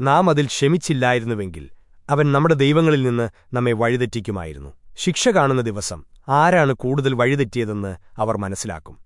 നാം അതിൽ ക്ഷമിച്ചില്ലായിരുന്നുവെങ്കിൽ അവൻ നമ്മുടെ ദൈവങ്ങളിൽ നിന്ന് നമ്മെ വഴിതെറ്റിക്കുമായിരുന്നു. ശിക്ഷ കാണുന്ന ദിവസം ആരാണ് കൂടുതൽ വഴിതെറ്റിയതെന്ന് അവർ മനസ്സിലാക്കും.